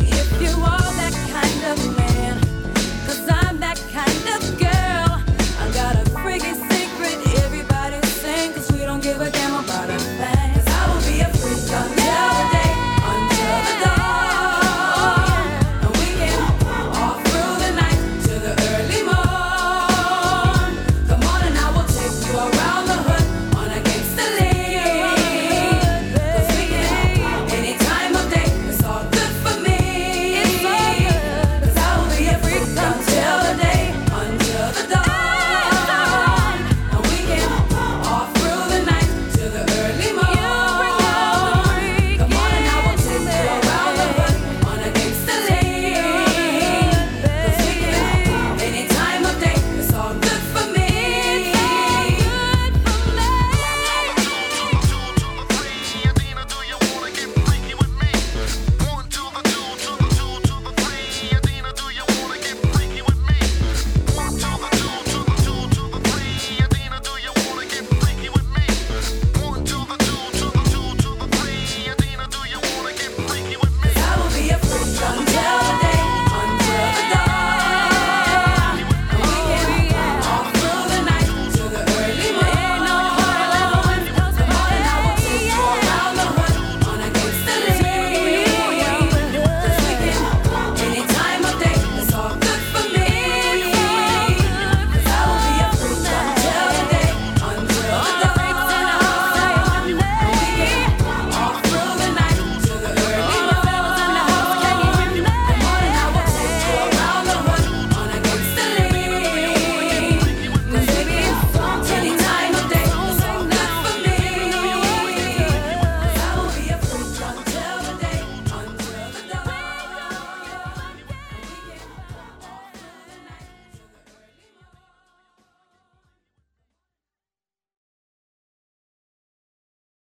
if you want.